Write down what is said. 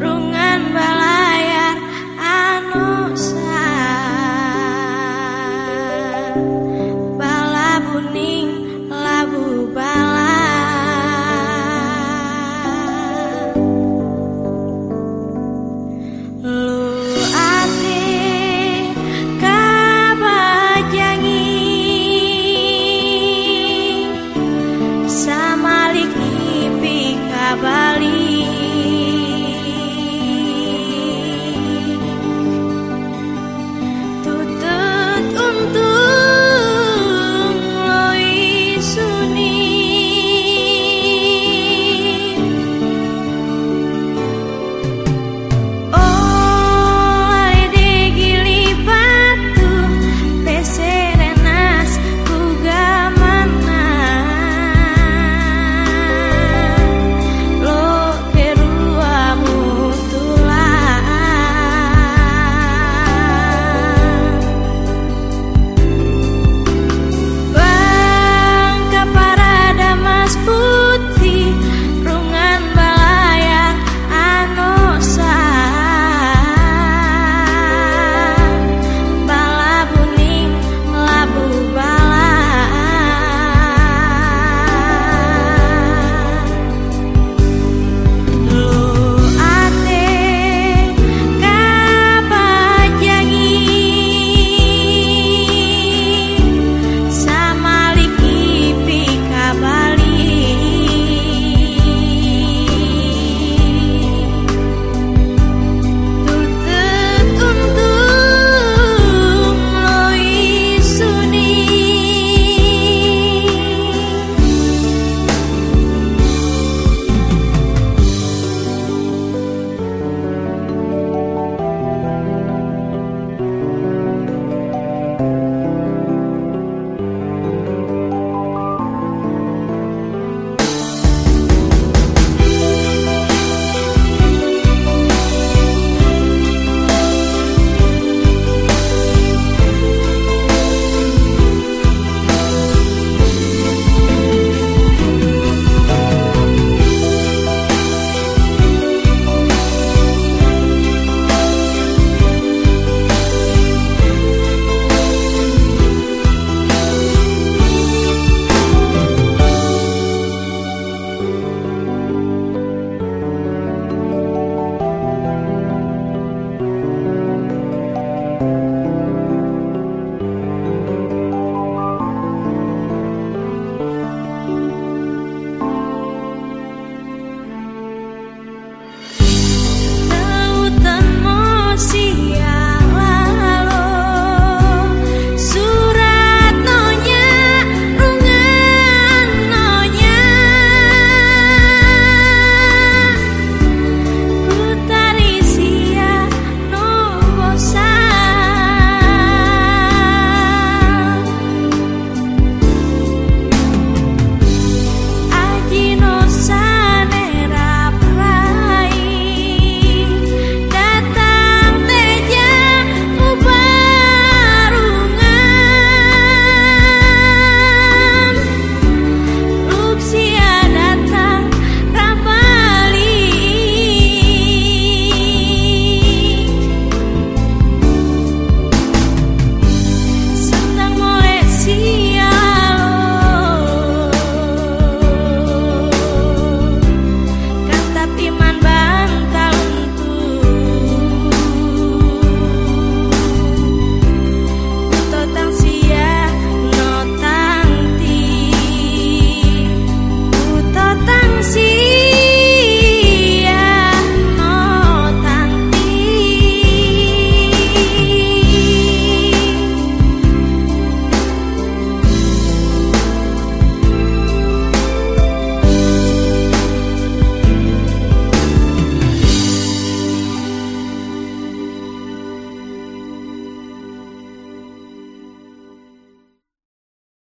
rungan balayar anusa